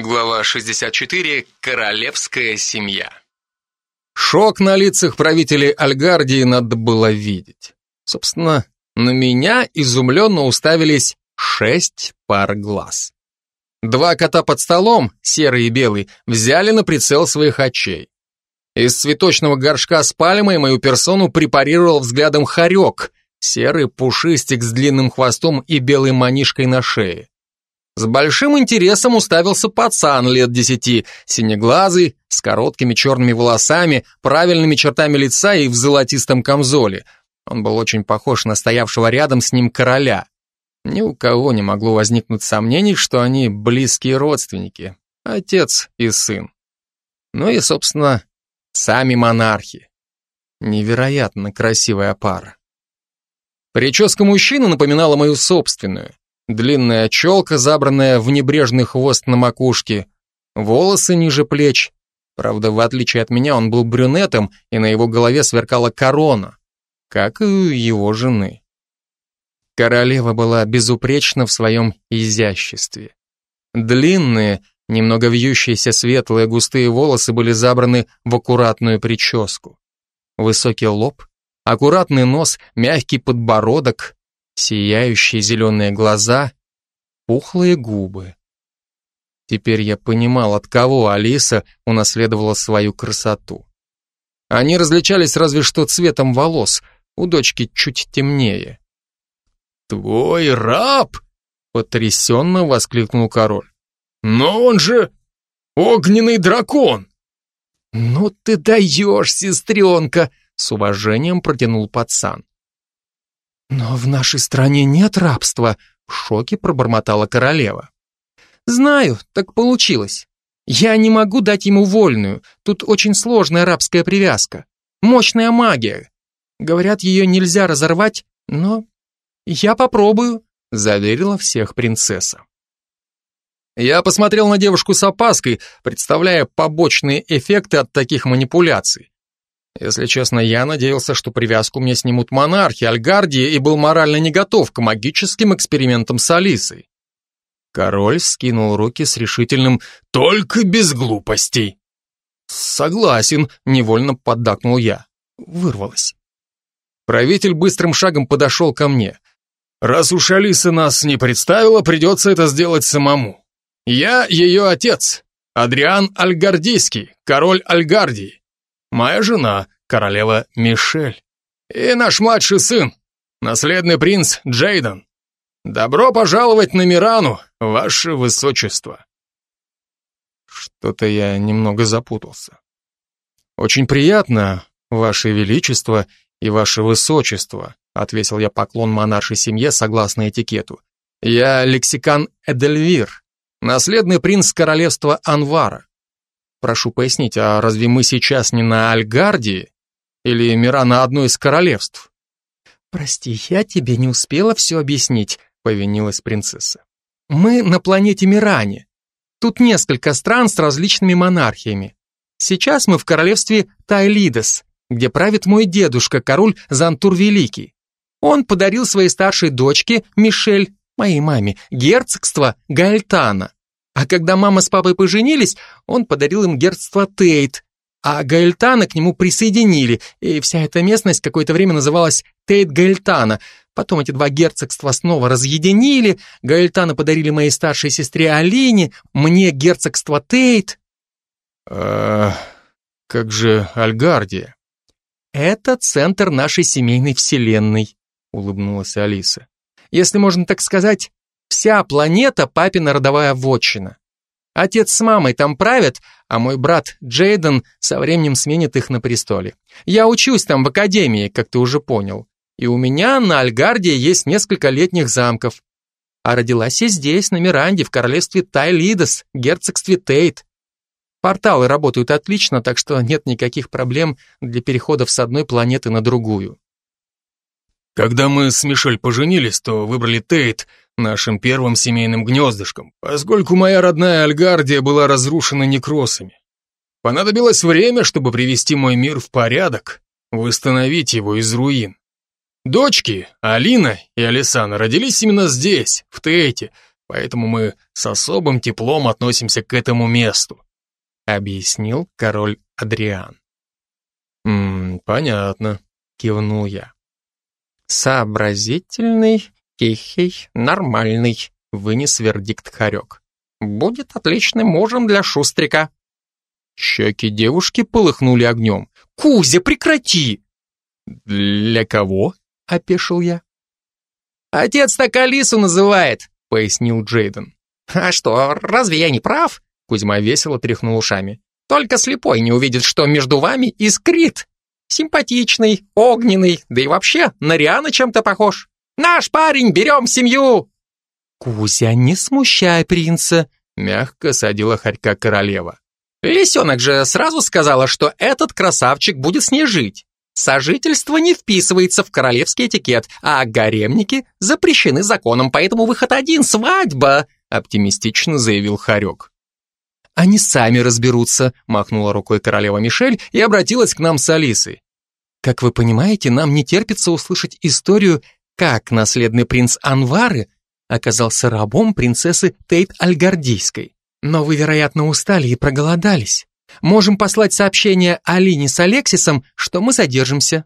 Глава 64. Королевская семья. Шок на лицах правителей Альгардии надо было видеть. Собственно, на меня изумленно уставились шесть пар глаз. Два кота под столом, серый и белый, взяли на прицел своих очей. Из цветочного горшка с пальмой мою персону препарировал взглядом хорек, серый пушистик с длинным хвостом и белой манишкой на шее. С большим интересом уставился пацан лет десяти, синеглазый, с короткими черными волосами, правильными чертами лица и в золотистом камзоле. Он был очень похож на стоявшего рядом с ним короля. Ни у кого не могло возникнуть сомнений, что они близкие родственники, отец и сын. Ну и, собственно, сами монархи. Невероятно красивая пара. Прическа мужчины напоминала мою собственную. Длинная челка, забранная в небрежный хвост на макушке, волосы ниже плеч. Правда, в отличие от меня, он был брюнетом, и на его голове сверкала корона, как и у его жены. Королева была безупречна в своем изяществе. Длинные, немного вьющиеся светлые густые волосы были забраны в аккуратную прическу. Высокий лоб, аккуратный нос, мягкий подбородок, сияющие зеленые глаза, пухлые губы. Теперь я понимал, от кого Алиса унаследовала свою красоту. Они различались разве что цветом волос, у дочки чуть темнее. «Твой раб?» — потрясенно воскликнул король. «Но он же огненный дракон!» «Ну ты даешь, сестренка!» — с уважением протянул пацан. «Но в нашей стране нет рабства», — в шоке пробормотала королева. «Знаю, так получилось. Я не могу дать ему вольную, тут очень сложная рабская привязка. Мощная магия. Говорят, ее нельзя разорвать, но я попробую», — заверила всех принцесса. Я посмотрел на девушку с опаской, представляя побочные эффекты от таких манипуляций. Если честно, я надеялся, что привязку мне снимут монархи Альгардии и был морально не готов к магическим экспериментам с Алисой. Король скинул руки с решительным «Только без глупостей!» «Согласен», — невольно поддакнул я. Вырвалось. Правитель быстрым шагом подошел ко мне. «Раз уж Алиса нас не представила, придется это сделать самому. Я ее отец, Адриан Альгардийский, король Альгардии моя жена, королева Мишель, и наш младший сын, наследный принц Джейден. Добро пожаловать на Мирану, ваше высочество. Что-то я немного запутался. Очень приятно, ваше величество и ваше высочество, отвесил я поклон монаршей семье согласно этикету. Я лексикан Эдельвир, наследный принц королевства Анвара. Прошу пояснить, а разве мы сейчас не на Альгардии? Или мира на одно из королевств? Прости, я тебе не успела все объяснить, повинилась принцесса. Мы на планете Миране. Тут несколько стран с различными монархиями. Сейчас мы в королевстве Тайлидес, где правит мой дедушка, король Зантур Великий. Он подарил своей старшей дочке, Мишель, моей маме, герцогство Гальтана. А когда мама с папой поженились, он подарил им герцогство Тейт, а Гальтана к нему присоединили, и вся эта местность какое-то время называлась Тейт-Гальтана. Потом эти два герцогства снова разъединили, Гальтана подарили моей старшей сестре Алине, мне герцогство Тейт. А как же Альгардия? Это центр нашей семейной вселенной, улыбнулась Алиса. Если можно так сказать, Вся планета папина родовая вотчина. Отец с мамой там правят, а мой брат Джейден со временем сменит их на престоле. Я учусь там в академии, как ты уже понял. И у меня на Альгарде есть несколько летних замков. А родилась я здесь, на Миранде, в королевстве Тайлидос, герцогстве Тейт. Порталы работают отлично, так что нет никаких проблем для переходов с одной планеты на другую. Когда мы с Мишель поженились, то выбрали Тейт нашим первым семейным гнездышком, поскольку моя родная Альгардия была разрушена некросами. Понадобилось время, чтобы привести мой мир в порядок, восстановить его из руин. Дочки, Алина и Алисана, родились именно здесь, в Тейте, поэтому мы с особым теплом относимся к этому месту», объяснил король Адриан. «Ммм, понятно», — кивнул я. «Сообразительный, тихий, нормальный», — вынес вердикт Харек. «Будет отличным мужем для Шустрика». Щеки девушки полыхнули огнем. «Кузя, прекрати!» «Для кого?» — опешил я. «Отец так Алису называет», — пояснил Джейден. «А что, разве я не прав?» Кузьма весело тряхнул ушами. «Только слепой не увидит, что между вами искрит. Симпатичный, огненный, да и вообще на Риана чем-то похож. Наш парень, берем семью!» «Кузя, не смущай принца», — мягко садила хорька королева. Лисенок же сразу сказала, что этот красавчик будет с ней жить. Сожительство не вписывается в королевский этикет, а гаремники запрещены законом, поэтому выход один — свадьба, оптимистично заявил Харек. Они сами разберутся, махнула рукой королева Мишель и обратилась к нам с Алисой. Как вы понимаете, нам не терпится услышать историю, как наследный принц Анвары оказался рабом принцессы Тейт Альгардийской. Но вы, вероятно, устали и проголодались. Можем послать сообщение Алине с Алексисом, что мы задержимся».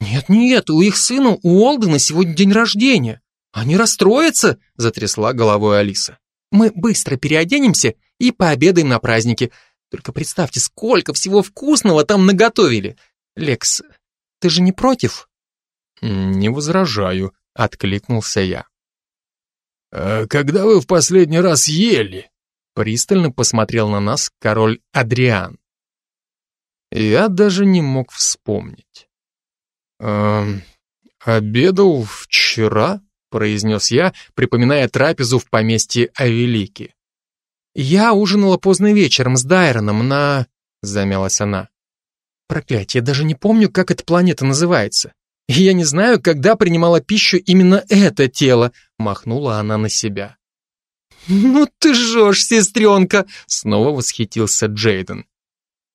«Нет-нет, у их сына, у Олдена сегодня день рождения. Они расстроятся», — затрясла головой Алиса. «Мы быстро переоденемся и пообедаем на празднике. Только представьте, сколько всего вкусного там наготовили. Лекс, ты же не против?» «Не возражаю», — откликнулся я. «А когда вы в последний раз ели?» Пристально посмотрел на нас король Адриан. Я даже не мог вспомнить. «Эм, обедал вчера?» — произнес я, припоминая трапезу в поместье Авелики. «Я ужинала поздно вечером с Дайроном на...» — замялась она. «Проклятие, я даже не помню, как эта планета называется. Я не знаю, когда принимала пищу именно это тело», — махнула она на себя. «Ну ты жжешь, сестренка!» — снова восхитился Джейден.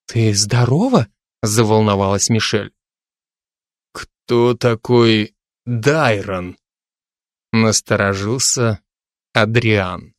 «Ты здорова?» — заволновалась Мишель. «Кто такой Дайрон?» — насторожился Адриан.